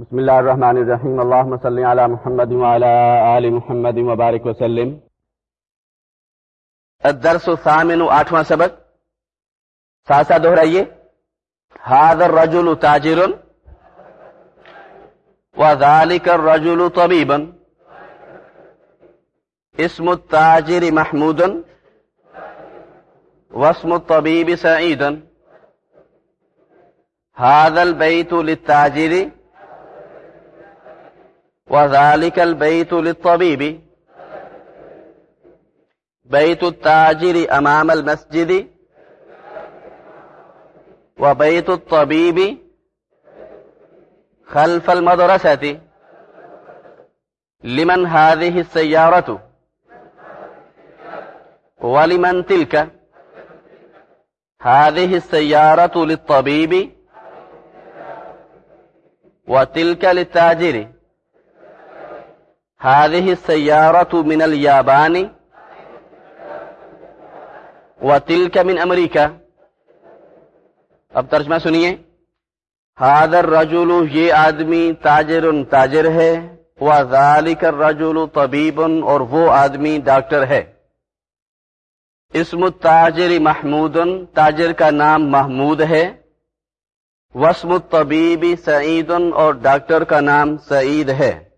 بسم الله الرحمن الرحيم اللهم صل على محمد وعلى آل محمد وبارك وسلم. الدرس الثامن آٹھواں سبق. ساسا دہرائیے هذا الرجل تاجر. وذلك الرجل طبيبا اسم التاجر محمود. واسم الطبيب سعيدا هذا البيت للتاجر. وذلك البيت للطبيب. بيت التاجر أمام المسجد. وبيت الطبيب خلف المدرسة. لمن هذه السيارة؟ ولمن تلك؟ هذه السيارة للطبيب. وتلك للتاجر. هذه السيارة من اليابان وتلك من امریکہ اب ترجمہ سنیے. حاضر رجول یہ آدمی تاجر تاجر ہے وذالک الرجل طبیب اور وہ آدمی ڈاکٹر ہے۔ اسم التاجر محمود، تاجر کا نام محمود ہے۔ وسم الطبیب سعید اور ڈاکٹر کا نام سعید ہے۔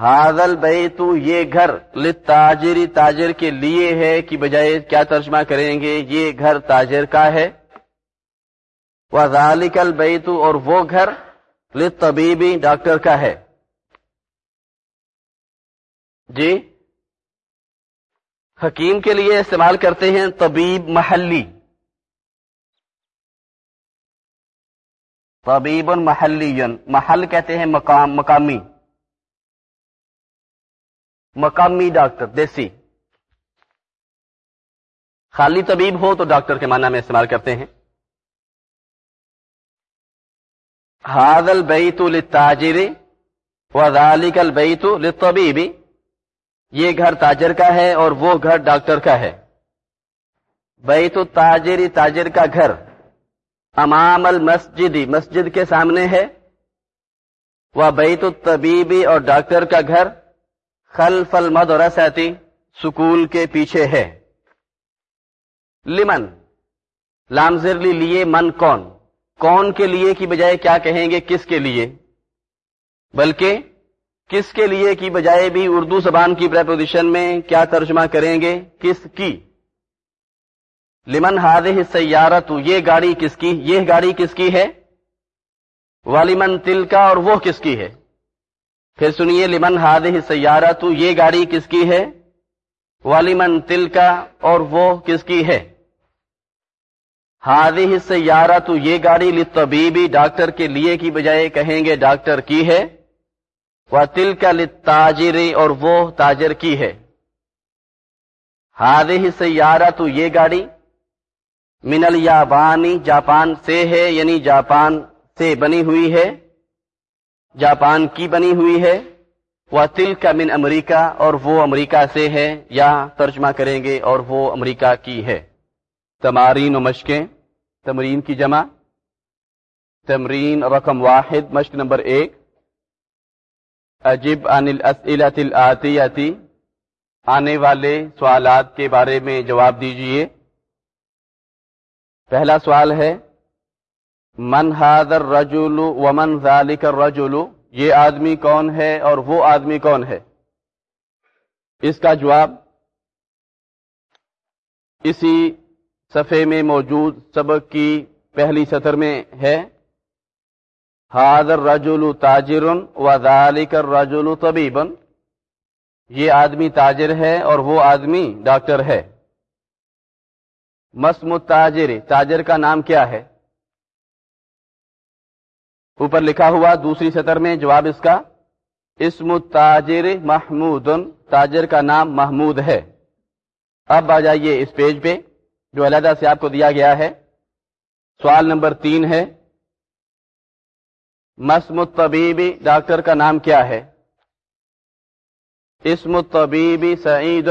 حاضل بیتو یہ گھر لتاجری تاجر کے لیے ہے کہ بجائے کیا ترجمہ کریں گے، یہ گھر تاجر کا ہے۔ وذالک البیتو اور وہ گھر لطبیبی ڈاکٹر کا ہے۔ جی؟ حکیم کے لیے استعمال کرتے ہیں طبیب محلی۔ طبیب محلی محل کہتے ہیں مقام، مقامی۔ مقامی ڈاکٹر، دیسی۔ خالی طبیب ہو تو ڈاکٹر کے معنی میں استعمال کرتے ہیں۔ حاضل بیت للتاجر وذالک البیت للطبیب۔ یہ گھر تاجر کا ہے اور وہ گھر ڈاکٹر کا ہے۔ بیت التاجری تاجر کا گھر۔ امام المسجدی مسجد کے سامنے ہے۔ وہ بیت الطبیبی اور ڈاکٹر کا گھر۔ خلف المدرستی سکول کے پیچھے ہے۔ لمن؟ لامزرلی لیے من کون؟ کون کے لیے کی بجائے کیا کہیں گے کس کے لیے؟ بلکہ کس کے لیے کی بجائے بھی اردو زبان کی پریپوزیشن میں کیا ترجمہ کریں گے؟ کس کی؟ لمن ہاد سیارت یہ گاڑی کس کی؟ یہ گاڑی کس کی ہے؟ والیمن تل کا اور وہ کس کی ہے؟ پھر سنیے، لمن ہاد سیارہ تو یہ گاڑی کس کی ہے؟ والیمن تل کا اور وہ کس کی ہے؟ ہاد سیارہ تو یہ گاڑی لطبیبی ڈاکٹر کے لیے کی بجائے کہیں گے ڈاکٹر کی ہے؟ وہ تل کا لتاجری اور وہ تاجر کی ہے؟ ہاد سیارہ تو یہ گاڑی منل یابانی جاپان سے ہے یعنی جاپان سے بنی ہوئی ہے؟ جاپان کی بنی ہوئی ہے۔ وہ تل کا من امریکہ اور وہ امریکہ سے ہے یا ترجمہ کریں گے اور وہ امریکہ کی ہے۔ تمارین و مشقیں، تمرین کی جمع۔ تمرین رقم واحد، مشق نمبر ایک۔ عجب عن الاسئلت آنے والے سوالات کے بارے میں جواب دیجیے۔ پہلا سوال ہے من حاضر رجول ومن ذالک الرجل؟ یہ آدمی کون ہے اور وہ آدمی کون ہے؟ اس کا جواب اسی صفحے میں موجود سبق کی پہلی سطر میں ہے۔ حاضر رجول تاجر و ذالک الرجل طبیبا یہ آدمی تاجر ہے اور وہ آدمی ڈاکٹر ہے۔ مسم تاجر تاجر کا نام کیا ہے؟ اوپر لکھا ہوا دوسری سطر میں جواب اس کا، اسم تاجر محمود تاجر کا نام محمود ہے۔ اب آ جائیے اس پیج پہ جو علیحدہ سے آپ کو دیا گیا ہے۔ سوال نمبر تین ہے، مسم طبیبی ڈاکٹر کا نام کیا ہے؟ اسم طبیبی سعید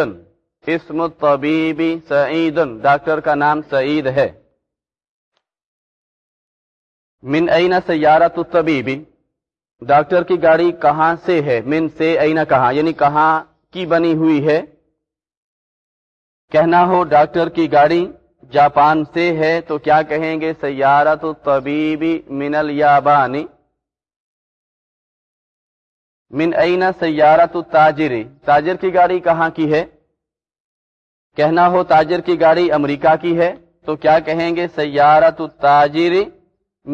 اسم طبیبی سعید ڈاکٹر کا نام سعید ہے۔ من این سیارت الطبیبی ڈاکٹر کی گاڑی کہاں سے ہے؟ من سے اینا کہاں؟ یعنی کہاں کی بنی ہوئی ہے؟ کہنا ہو ڈاکٹر کی گاڑی جاپان سے ہے تو کیا کہیں گے؟ سیارت طبیبی من الیابانی من اینا سیارت تاجری تاجر کی گاڑی کہاں کی ہے؟ کہنا ہو تاجر کی گاڑی امریکہ کی ہے تو کیا کہیں گے؟ سیارت تاجری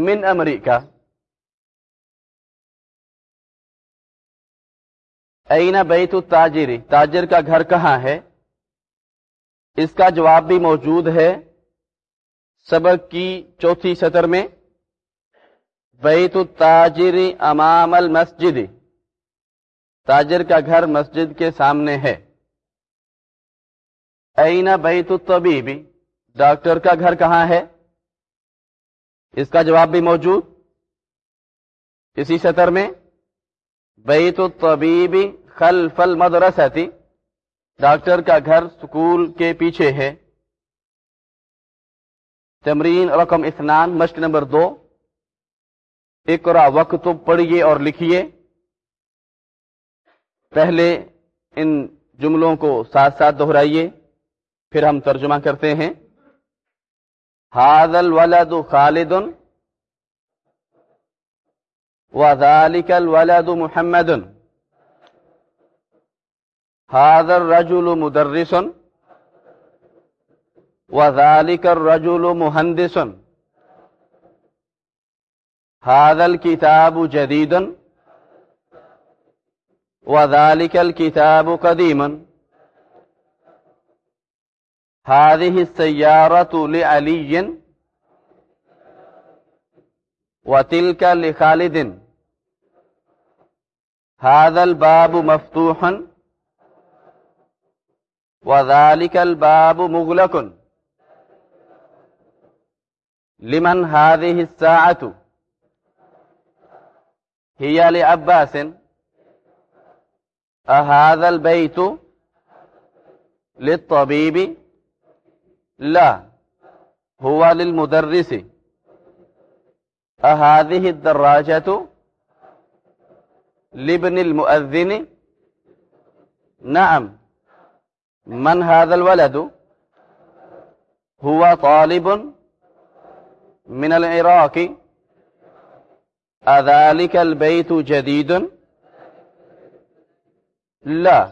من امریکہ اینا بیت التاجری تاجر کا گھر کہاں ہے؟ اس کا جواب بھی موجود ہے سبق کی چوتھی سطر میں. بیت التاجری امام المسجد. تاجر کا گھر مسجد کے سامنے ہے. اینا بیت الطبیبی ڈاکٹر کا گھر کہاں ہے؟ اس کا جواب بھی موجود اسی سطر میں بیت الطبیبی خلف المدرستی ڈاکٹر کا گھر سکول کے پیچھے ہے۔ تمرین رقم اثنان، مشق نمبر دو۔ اقرا وقت پڑھیے اور لکھیے۔ پہلے ان جملوں کو ساتھ ساتھ دہرائیے، پھر ہم ترجمہ کرتے ہیں۔ ہاد الولد خالد. وذلك الولد محمد. هذا الرجل مدرس. وذلك الرجل مهندس. هذا الكتاب جديد. وذلك الكتاب قديم. هذه السيارة لعلي وتلك لخالد. هذا الباب مفتوحا وذلك الباب مغلق. لمن هذه الساعة؟ هي لعباس. أهذا البيت للطبيب؟ لا هو للمدرس. أهذه الدراجة لابن المؤذن؟ نعم. من هذا الولد؟ هو طالب من العراق. أذلك البيت جديد؟ لا.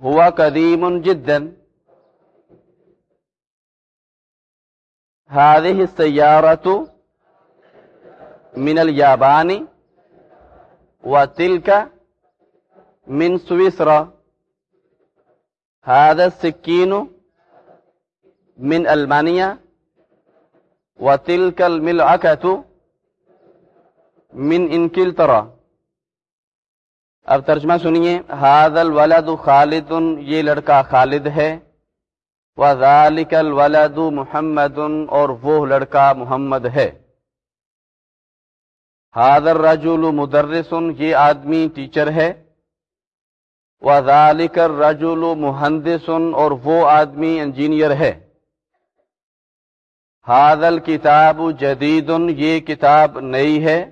هو قديم جدا. هذه السيارة من اليابان وتلك من سويسرا. هذا السكين من ألمانيا وتلك الملعكة من انکلترا اب ترجمہ سنیے. ہاد الولد خالد، یہ لڑکا خالد ہے. وذالک الولد محمد اور وہ لڑکا محمد ہے۔ حاضر رجول مدرس، یہ آدمی ٹیچر ہے۔ وذالک الرجل مہندس اور وہ آدمی انجینئر ہے۔ حاضل کتاب جدید، یہ کتاب نئی ہے۔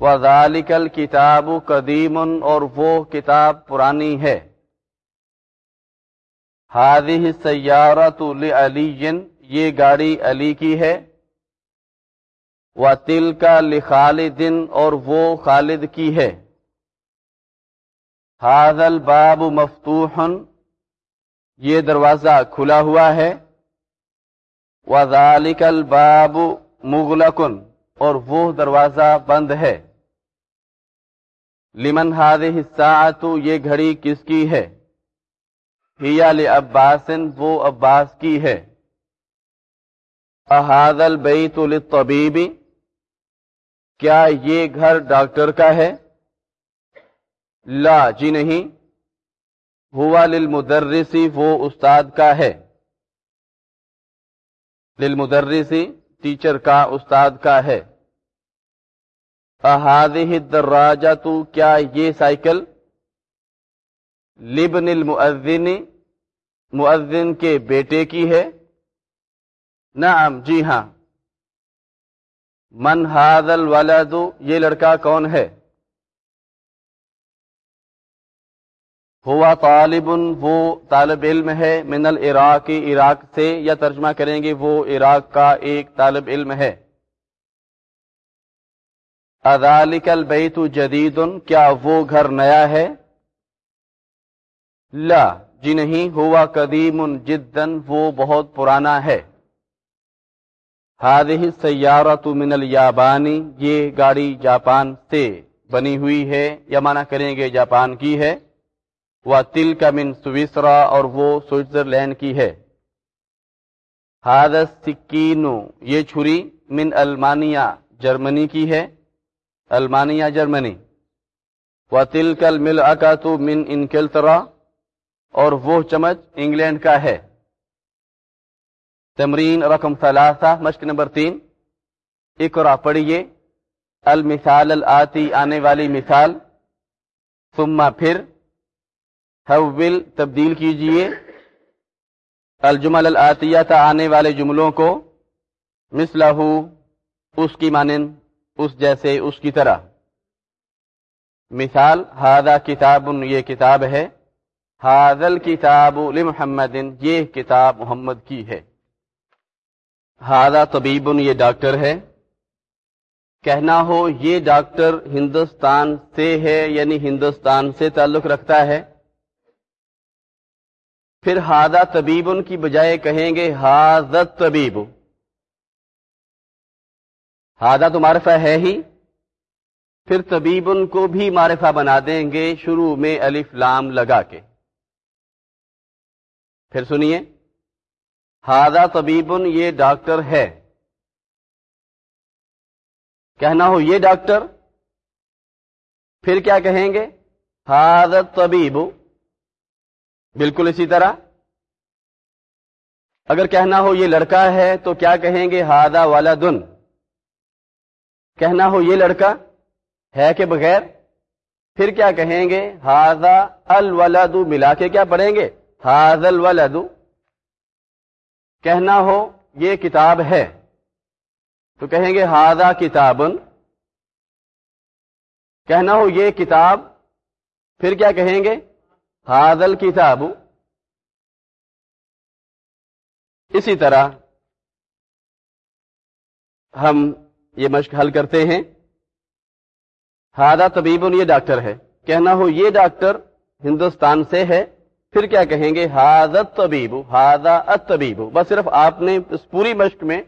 وذالک الکتاب قدیم اور وہ کتاب پرانی ہے۔ ہادی سیارت علی یہ گاڑی علی کی ہے۔ و تل کا لخالدن اور وہ خالد کی ہے۔ حاضل باب مفتوحن یہ دروازہ کھلا ہوا ہے۔ وذالک الباب مغلقن اور وہ دروازہ بند ہے۔ لمن هذه الساعة یہ گھڑی کس کی ہے؟ ہیا لعباسن وہ عباس کی ہے۔ احاذ البیت للطبیب کیا یہ گھر ڈاکٹر کا ہے؟ لا جی نہیں۔ ہوا للمدرسی، وہ استاد کا ہے۔ للمدرسی، ٹیچر کا استاد کا ہے۔ احاذہ الدراجہ تو کیا یہ سائیکل لبن المؤذن، مؤذن کے بیٹے کی ہے۔ نعم جی ہاں۔ من ہاد الولد، یہ لڑکا کون ہے؟ ہوا طالب، وہ طالب علم ہے۔ من العراق، عراق سے یا ترجمہ کریں گے، وہ عراق کا ایک طالب علم ہے۔ اذالک البیت جدید، کیا وہ گھر نیا ہے؟ لا جی نہیں، ہوا قدیم جدن وہ بہت پرانا ہے۔ هذه السيارة من اليابانی یہ گاڑی جاپان سے بنی ہوئی ہے، یا مانا کریں گے جاپان کی ہے۔ وہ تل کا من سویسرا اور وہ سوئٹزرلینڈ کی ہے۔ ہادس سکینو یہ چھری من المانیہ جرمنی کی ہے۔ المانیہ جرمنی۔ وہ تل کل مل من انکلترا اور وہ چمچ انگلینڈ کا ہے۔ تمرین رقم ثلاثہ، مشق نمبر تین۔ اقرا پڑھیے۔ المثال الآتی آنے والی مثال۔ ثم پھر حول، تبدیل کیجیے۔ الجمل الآتیہ آنے والے جملوں کو۔ مثلہ اس کی مانند، اس جیسے، اس کی طرح۔ مثال ہادہ کتاب، یہ کتاب ہے۔ حاضل کتاب لمحمد یہ کتاب محمد کی ہے۔ ہادہ طبیب یہ ڈاکٹر ہے۔ کہنا ہو، یہ ڈاکٹر ہندوستان سے ہے یعنی ہندوستان سے تعلق رکھتا ہے۔ پھر ہادہ طبیب ان کی بجائے کہیں گے حاضت طبیب ہادہ تو معرفہ ہے ہی۔ پھر طبیب ان کو بھی معرفہ بنا دیں گے شروع میں الف لام لگا کے۔ پھر سنیے۔ ہادہ طبیب، یہ ڈاکٹر ہے۔ کہنا ہو یہ ڈاکٹر، پھر کیا کہیں گے؟ حادت طبیب بالکل اسی طرح۔ اگر کہنا ہو یہ لڑکا ہے، تو کیا کہیں گے؟ ہادہ والا دن کہنا ہو یہ لڑکا ہے کہ بغیر، پھر کیا کہیں گے؟ ہاضا الولد ملا کے کیا پڑھیں گے؟ ہاض الولد کہنا ہو، یہ کتاب ہے۔ تو کہیں گے ہاضا کتابن کہنا ہو، یہ کتاب۔ پھر کیا کہیں گے؟ ہاضل کتاب اسی طرح ہم یہ مشق حل کرتے ہیں۔ ہادہ طبیب، یہ ڈاکٹر ہے۔ کہنا ہو، یہ ڈاکٹر ہندوستان سے ہے۔ پھر کیا کہیں گے؟ ہادت طبیب ہادہ طبیب بس صرف آپ نے اس پوری مشق میں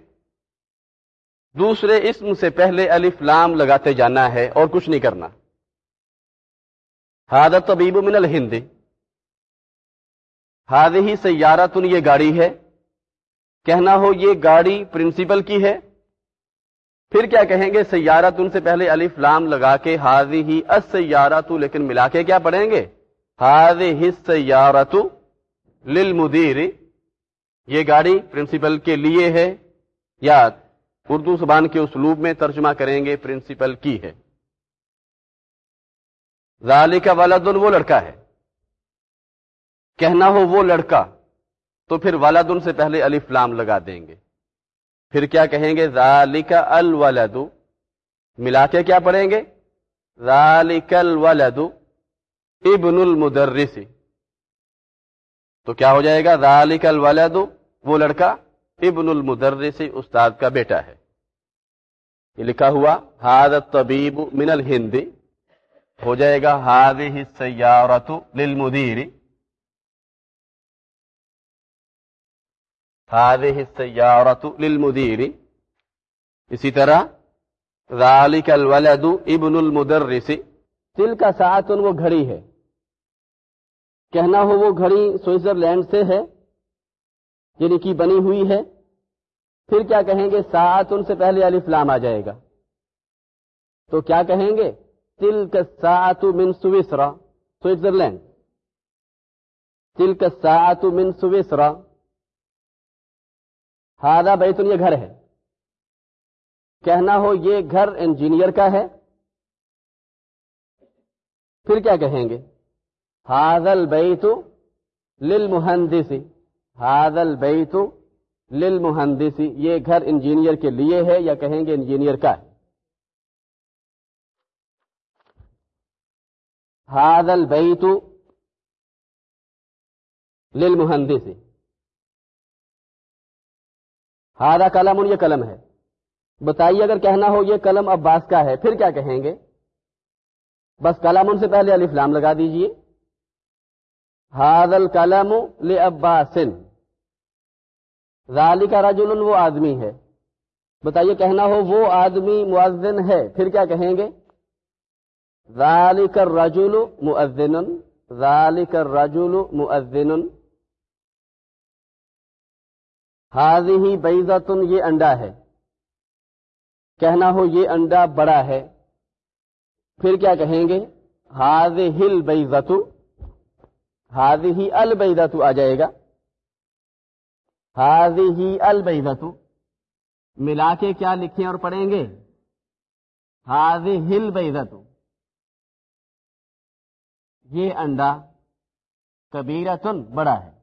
دوسرے اسم سے پہلے الف لام لگاتے جانا ہے اور کچھ نہیں کرنا۔ ہادت طبیب من الہند. ہاد ہی سیارتن، یہ گاڑی ہے۔ کہنا ہو یہ گاڑی پرنسپل کی ہے۔ پھر کیا کہیں گے؟ سیارت ان سے پہلے الف لام لگا کے حاضی ہی اس سیارت لیکن ملا کے کیا پڑھیں گے؟ حاضی ہی سیارت للمدیر یہ گاڑی پرنسپل کے لیے ہے یا اردو زبان کے اسلوب میں ترجمہ کریں گے پرنسپل کی ہے۔ ذالک کا وہ لڑکا ہے۔ کہنا ہو وہ لڑکا تو پھر ولد سے پہلے الف لام لگا دیں گے۔ پھر کیا کہیں گے؟ ذالک الولد۔ ملا کے کیا پڑھیں گے؟ ذالک الولد۔ ابن المدرس۔ تو کیا ہو جائے گا؟ ذالک الولد، وہ لڑکا ابن المدرس استاد کا بیٹا ہے۔ یہ لکھا ہوا ہاد طبیب من الہند۔ ہو جائے گا ہاد سیارت للمدیر۔ هذه السيارة للمدير اسی طرح، ذالک الولد ابن المدرس۔ تل کا ساعتن وہ گھڑی ہے۔ کہنا ہو وہ گھڑی سوئٹزرلینڈ سے ہے یعنی کی بنی ہوئی ہے۔ پھر کیا کہیں گے؟ ساعتن سے پہلے الف لام آ جائے گا۔ تو کیا کہیں گے؟ تل کا ساعت من سویسرا سوئٹزرلینڈ۔ تل کا ساعت من سویسرا ہادا بیتن یہ گھر ہے۔ کہنا ہو یہ گھر انجینئر کا ہے۔ پھر کیا کہیں گے؟ ہاضل بیتو لل مہندسی ہاضل بیتو للمہندسی، یہ گھر انجینئر کے لیے ہے یا کہیں گے انجینئر کا ہے؟ ہاد البیت للمہندسی۔ ہادہ قلم یہ قلم ہے۔ بتائیے اگر کہنا ہو یہ قلم عباس کا ہے، پھر کیا کہیں گے؟ بس قلم ان سے پہلے علی فلام لگا دیجیے۔ ہاد القلم لعباسن ذالی کا رجل وہ آدمی ہے. بتائیے کہنا ہو وہ آدمی معذن ہے، پھر کیا کہیں گے؟ ذالک الرجل مؤذن ذالک الرجل مؤذن. ہی بیزتن یہ انڈا ہے. کہنا ہو یہ انڈا بڑا ہے، پھر کیا کہیں گے؟ ہاض ہل بیزت ہاض ہی البیزت آ جائے گا۔ ہاض ہی البیزت ملا کے کیا لکھیں اور پڑھیں گے؟ ہاض ہل بیزت یہ انڈا کبیرتن بڑا ہے۔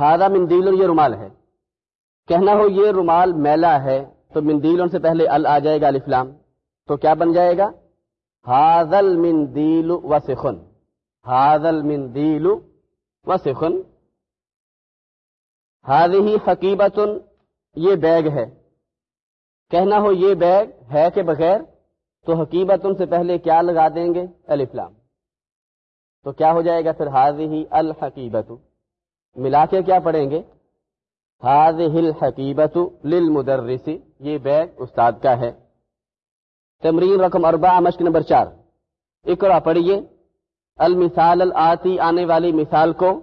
ہاضا مندیل یہ رومال ہے۔ کہنا ہو یہ رومال میلا ہے تو مندیل سے پہلے ال آ جائے گا الفلام تو کیا بن جائے گا؟ ہاضل مندیل و سخن ہاضل مندیل و سخن ہاد ہی یہ بیگ ہے. کہنا ہو یہ بیگ ہے کہ بغیر تو حقیبت سے پہلے کیا لگا دیں گے؟ الفلام تو کیا ہو جائے گا پھر حاضی ہی الحقیبت ملا کے کیا پڑھیں گے؟ حاض ہل حقیبت للمدرسی یہ بیگ استاد کا ہے. تمرین رقم اربا مشق نمبر چار۔ اقرا پڑھیے۔ المثال الآتی، آنے والی مثال کو۔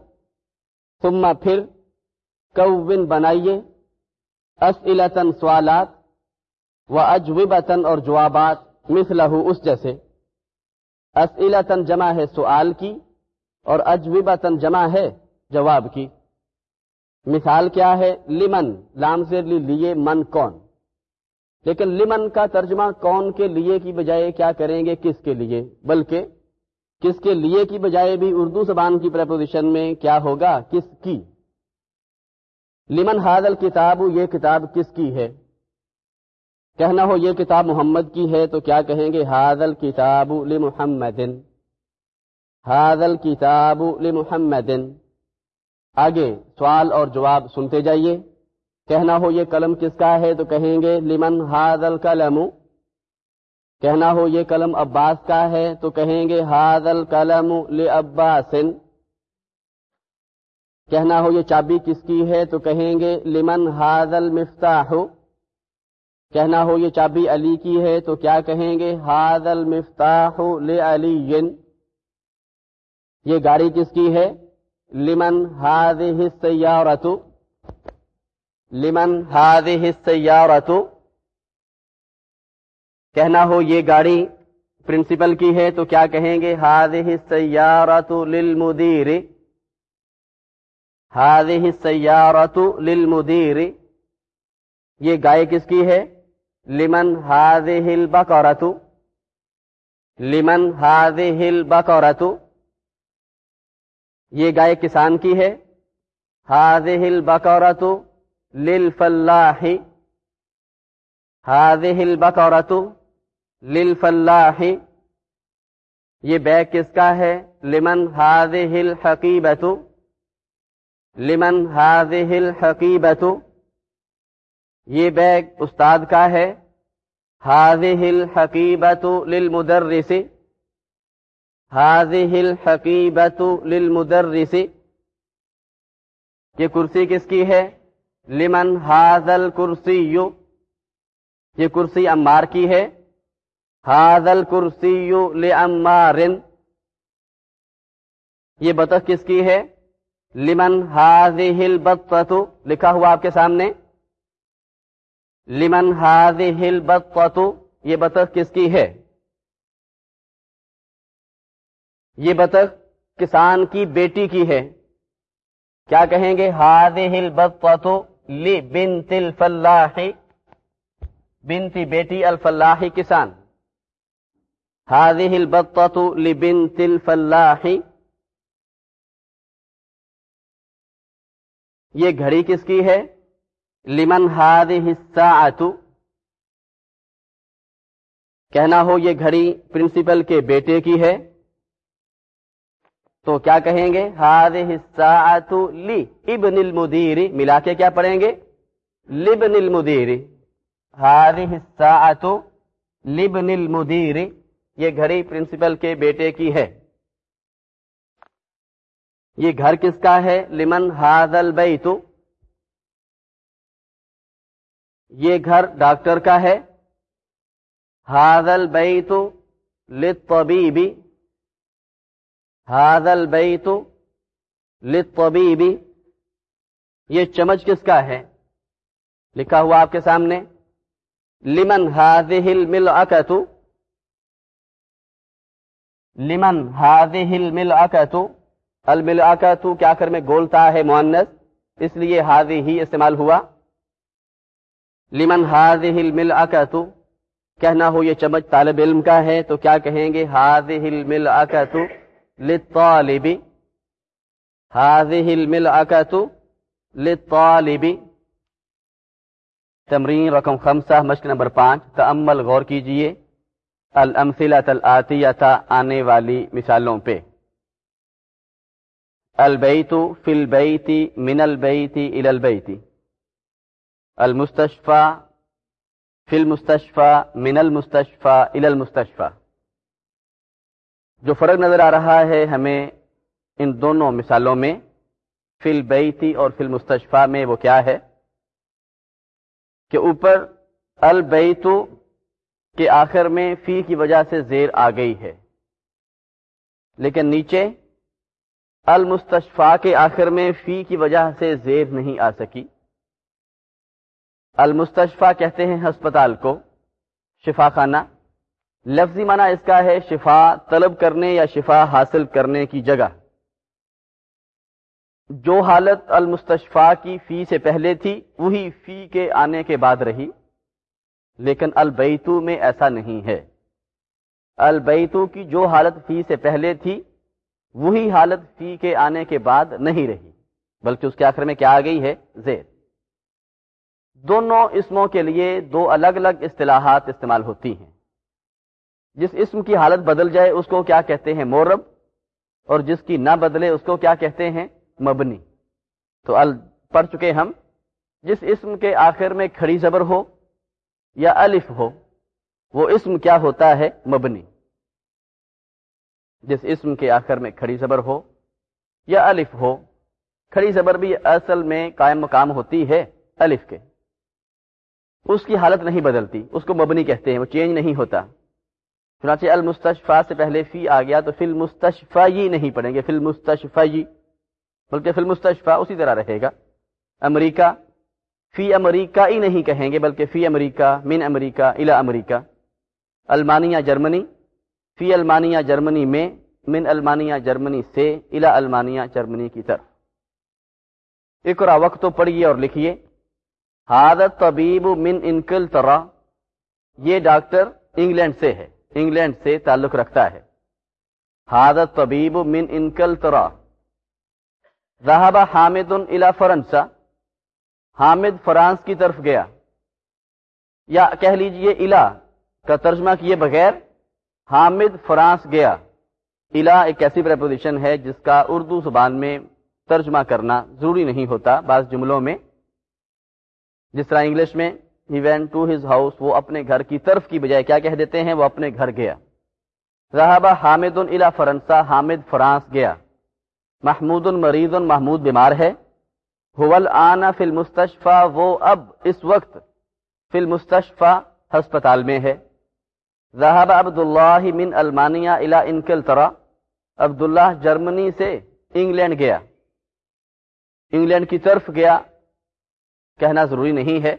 ثم پھر کوون بنائیے۔ اسئلتن سوالات۔ و اجوبتن اور جوابات، مثلہ اس جیسے۔ اسئلتن جمع ہے سوال کی۔ اور اجوبتن جمع ہے جواب کی۔ مثال کیا ہے؟ لمن، لام سے لیے من کون؟ لیکن لمن کا ترجمہ کون کے لیے کی بجائے کیا کریں گے کس کے لیے؟ بلکہ کس کے لیے کی بجائے بھی اردو زبان کی پریپوزیشن میں کیا ہوگا؟ کس کی؟ لمن حاضل کتاب یہ کتاب کس کی ہے؟ کہنا ہو یہ کتاب محمد کی ہے تو کیا کہیں گے؟ حاضل کتاب لمحمد. حاضل کتاب لمحمد. آگے سوال اور جواب سنتے جائیے۔ کہنا ہو یہ قلم کس کا ہے تو کہیں گے، لمن حاضل قلم. کہنا ہو یہ قلم عباس کا ہے تو کہیں گے حاضل قلم لعباسن. کہنا ہو یہ چابی کس کی ہے تو کہیں گے، لمن حاضل مفتاح. کہنا ہو یہ چابی علی کی ہے تو کیا کہیں گے حاضل مفتاح لعلی یہ گاڑی کس کی ہے؟ لمن هذه السيارة لمن هذه السيارة؟ کہنا ہو یہ گاڑی پرنسپل کی ہے تو کیا کہیں گے؟ هذه السيارة للمدير. هذه السيارة للمدير. یہ گائے کس کی ہے؟ لمن هذه البقرة. لمن هذه البقرة. یہ گائے کسان کی ہے؟ حاضح البقورت للفلاح. حاضح البقورت للفلاح. یہ بیگ کس کا ہے؟ لمن حاضح الحقیبت لمن حاضح الحقیبت یہ بیگ استاد کا ہے؟ حاضح الحقیبت للمدرس. هذه الحقیبت للمدرس. یہ کرسی کس کی ہے؟ لمن حاضل کرسی یہ کرسی امار کی ہے۔ حاضل کرسی لمار یہ بطخ کس کی ہے؟ لمن هذه البطت لکھا ہوا آپ کے سامنے۔ لمن هذه البطت یہ بطخ کس کی ہے؟ یہ بطخ کسان کی بیٹی کی ہے۔ کیا کہیں گے؟ ہاد ہل لی بن تل فلاح بیٹی الفلاح کسان۔ ہاد ہل لی بن تل فلاح یہ گھڑی کس کی ہے؟ لمن ہاد حصہ کہنا ہو یہ گھڑی پرنسپل کے بیٹے کی ہے۔ تو کیا کہیں گے؟ ہاد لی ابن المدیر ملا کے کیا پڑھیں گے؟ لبن المدیر ہاد حصہ لبن المدیر یہ گھڑی پرنسپل کے بیٹے کی ہے۔ یہ گھر کس کا ہے؟ لمن ہاد البیت یہ گھر ڈاکٹر کا ہے۔ ہاد البیت للطبیبی ہاد البیت للطبیبی یہ چمچ کس کا ہے؟ لکھا ہوا آپ کے سامنے. لمن هذه الملعقة. لمن هذه الملعقة. الملعقة کیا کر میں گولتا ہے مؤنث؟ اس لیے ہاضی ہی استعمال ہوا. لمن هذه الملعقة. کہنا ہو یہ چمچ طالب علم کا ہے تو کیا کہیں گے؟ هذه الملعقة. للطالب. هذه الملعقة للطالب. تمرین رقم خمسہ، مشق نمبر پانچ. تمل غور کیجیے الامثلۃ الاتیہ آنے والی مثالوں پہ. البیت فی البیت من البیت الى البیت المستشفى فی المستشفى من المستشفى الى المستشفى. جو فرق نظر آ رہا ہے ہمیں ان دونوں مثالوں میں، فی البیتی اور فی المستشفى میں وہ کیا ہے؟ کہ اوپر البیتو کے آخر میں فی کی وجہ سے زیر آ گئی ہے، لیکن نیچے المستشفا کے آخر میں فی کی وجہ سے زیر نہیں آ سکی۔ المستشفا کہتے ہیں ہسپتال کو شفا خانہ لفظی معنی اس کا ہے شفا طلب کرنے یا شفا حاصل کرنے کی جگہ۔ جو حالت المستشفا کی فی سے پہلے تھی، وہی فی کے آنے کے بعد رہی۔ لیکن البیتو میں ایسا نہیں ہے۔ البیتو کی جو حالت فی سے پہلے تھی، وہی حالت فی کے آنے کے بعد نہیں رہی۔ بلکہ اس کے آخر میں کیا آ گئی ہے؟ زیر دونوں اسموں کے لیے دو الگ الگ اصطلاحات استعمال ہوتی ہیں۔ جس اسم کی حالت بدل جائے اس کو کیا کہتے ہیں؟ مورب اور جس کی نہ بدلے اس کو کیا کہتے ہیں؟ مبنی. تو ال پڑھ چکے ہم. جس اسم کے آخر میں کھڑی زبر ہو یا الف ہو، وہ اسم کیا ہوتا ہے؟ مبنی. جس اسم کے آخر میں کھڑی زبر ہو یا الف ہو، کھڑی زبر بھی اصل میں قائم مقام ہوتی ہے الف کے. اس کی حالت نہیں بدلتی، اس کو مبنی کہتے ہیں، وہ چینج نہیں ہوتا. چنانچہ المستشفا سے پہلے فی آ گیا تو فی المستشفا یہ نہیں پڑھیں گے، فی المستشفا بلکہ فی المستشفى اسی طرح رہے گا۔ امریکہ، فی امریکہ ہی نہیں کہیں گے، بلکہ فی امریکہ، من امریکہ الا امریکہ۔ المانیہ، جرمنی۔ فی المانیہ، جرمنی میں، من المانیہ، جرمنی سے الا المانیہ، جرمنی کی طرف۔ اقرا وقت تو پڑھیے اور لکھیے۔ حادت طبیب من انکل طرح یہ ڈاکٹر انگلینڈ سے ہے۔ انگلینڈ سے تعلق رکھتا ہے۔ حادت طبیب من انکل طرح رہبا حامد الا فرنسا۔ حامد فرانس کی طرف گیا۔ یا کہہ لیجیے الا کا ترجمہ کیے بغیر حامد فرانس گیا۔ الا ایک ایسی پریپوزیشن ہے جس کا اردو زبان میں ترجمہ کرنا ضروری نہیں ہوتا بعض جملوں میں۔ جس طرح انگلش میں he went to his house وہ اپنے گھر کی طرف کی بجائے کیا کہہ دیتے ہیں؟ وہ اپنے گھر گیا۔ رہبا حامد الا فرنسا، حامد فرانس گیا۔ محمود المرید محمود بیمار ہے۔ حول آنا فی المستشفى وہ اب اس وقت فی المستشفى ہسپتال میں ہے۔ ذہب عبد اللہ من المانیہ الا انکل طرح عبداللہ جرمنی سے انگلینڈ گیا۔ انگلینڈ کی طرف گیا۔ کہنا ضروری نہیں ہے۔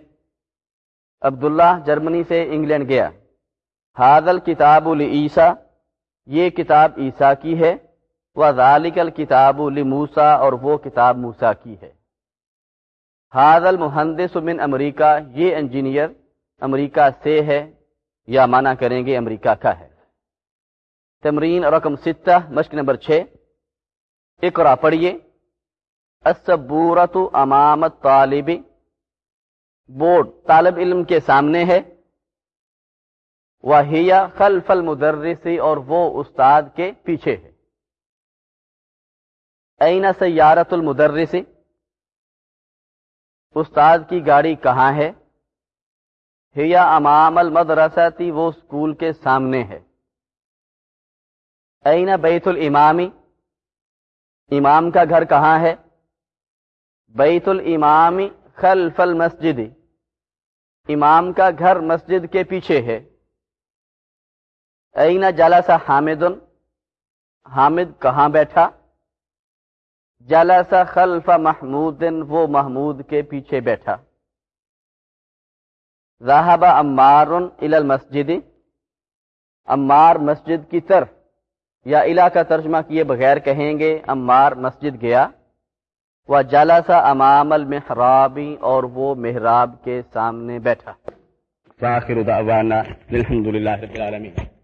عبداللہ جرمنی سے انگلینڈ گیا۔ حادل کتاب العیسیٰ یہ کتاب عیسیٰ کی ہے۔ وہ ذالکل کتاب موسا اور وہ کتاب موسا کی ہے۔ حاضل محدث من امریکہ، یہ انجینئر امریکہ سے ہے، یا مانا کریں گے امریکہ کا ہے۔ تمرین رقم ستہ، مشق نمبر چھ۔ اقرا پڑھیے۔ السبورت امامت طالبی بورڈ طالب علم کے سامنے ہے۔ وہیا خلف المدرسی اور وہ استاد کے پیچھے ہے۔ این سیارت المدرسی استاد کی گاڑی کہاں ہے؟ ہیا امام المدرستی وہ اسکول کے سامنے ہے۔ این بیت الامامی امام کا گھر کہاں ہے؟ بیت الامامی خلف المسجد۔ امام کا گھر مسجد کے پیچھے ہے۔ این جلس حامد حامد کہاں بیٹھا؟ جلس خلف محمود وہ محمود کے پیچھے بیٹھا۔ ذهب عمار الى المسجد۔ عمار مسجد کی طرف یا الا کا ترجمہ کیے بغیر کہیں گے، عمار مسجد گیا۔ وہ جلسا امام المحرابی اور وہ محراب کے سامنے بیٹھا۔ فاخر دعوانا الحمد للہ رب العالمین۔